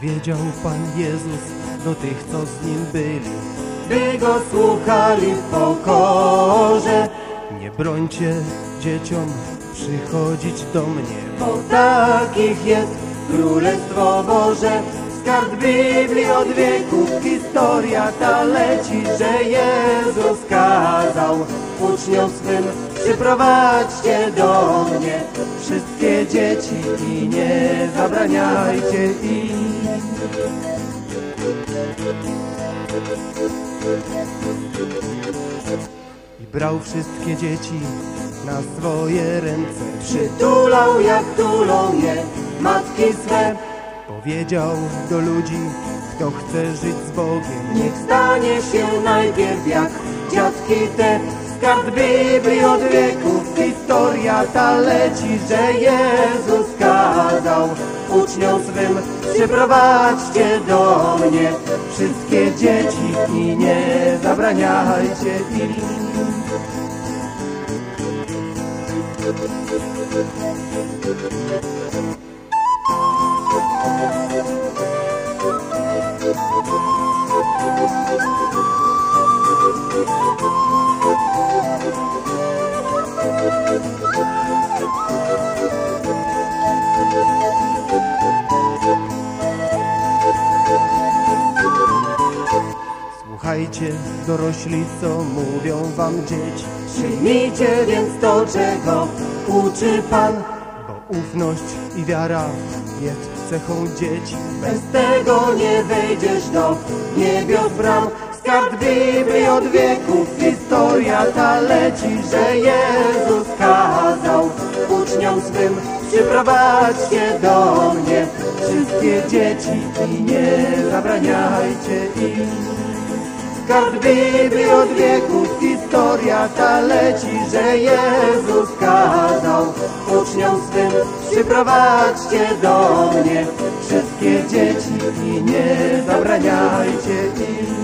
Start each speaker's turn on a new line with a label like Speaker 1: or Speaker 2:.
Speaker 1: powiedział Pan Jezus do tych, co z Nim byli.
Speaker 2: by go słuchali w pokorze,
Speaker 1: Nie brońcie dzieciom przychodzić do mnie,
Speaker 2: bo takich jest Królestwo Boże. Skarb Biblii od wieków, historia ta leci, że Jezus kazał uczniom swym przyprowadźcie do mnie wszystkie dzieci i nie zabraniajcie im.
Speaker 1: I brał wszystkie dzieci na swoje ręce.
Speaker 2: Przytulał jak tulą je matki swe,
Speaker 1: Powiedział do ludzi, kto chce żyć z Bogiem,
Speaker 2: Niech stanie się najpierw jak dziadki te. Skarb Biblii od wieków Historia ta leci, że Jezus kazał Uczniom swym. Przyprowadźcie do mnie Wszystkie dzieci i nie zabraniajcie im
Speaker 1: Słuchajcie, dorośli, co mówią wam dzieci,
Speaker 2: Przyjmijcie więc to, czego uczy Pan.
Speaker 1: Bo ufność i wiara jest cechą dzieci.
Speaker 2: Bez tego nie wejdziesz do niebios bram. Skarb Biblii od wieków Historia ta leci, że Jezus kazał Uczniom swym przyprowadźcie do mnie. Wszystkie dzieci i nie zabraniajcie im Skarb Biblii od wieków Historia ta leci, że Jezus kazał Uczniom swym przyprowadźcie do mnie Wszystkie dzieci i nie zabraniajcie im